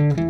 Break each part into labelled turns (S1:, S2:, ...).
S1: Thank you.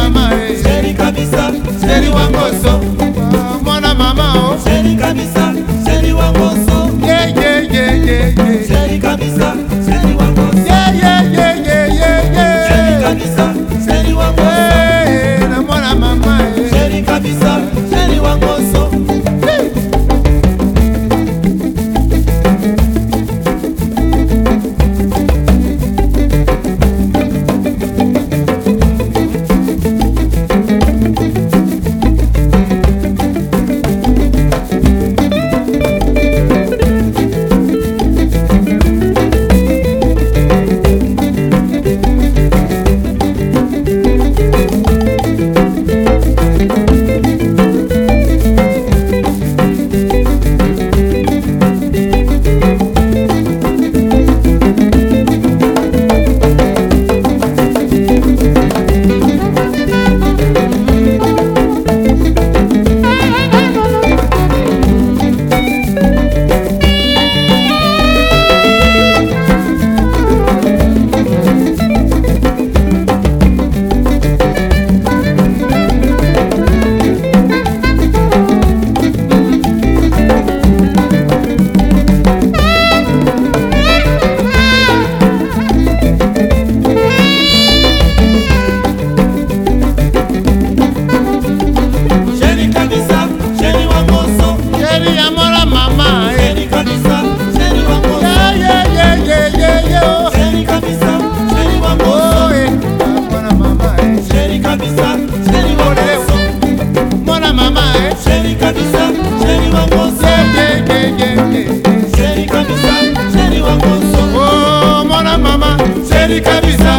S1: mama eh. Seri kabisa Seri wangoso Mwana mama o oh. Seri kabisa kabisa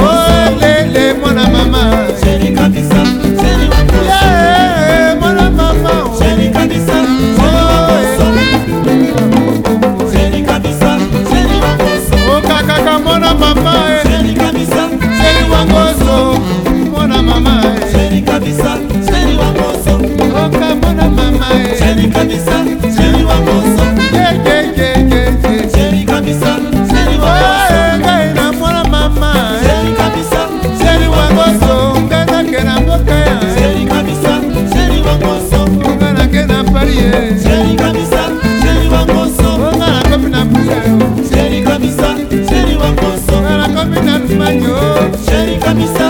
S1: Olele mwana mama missão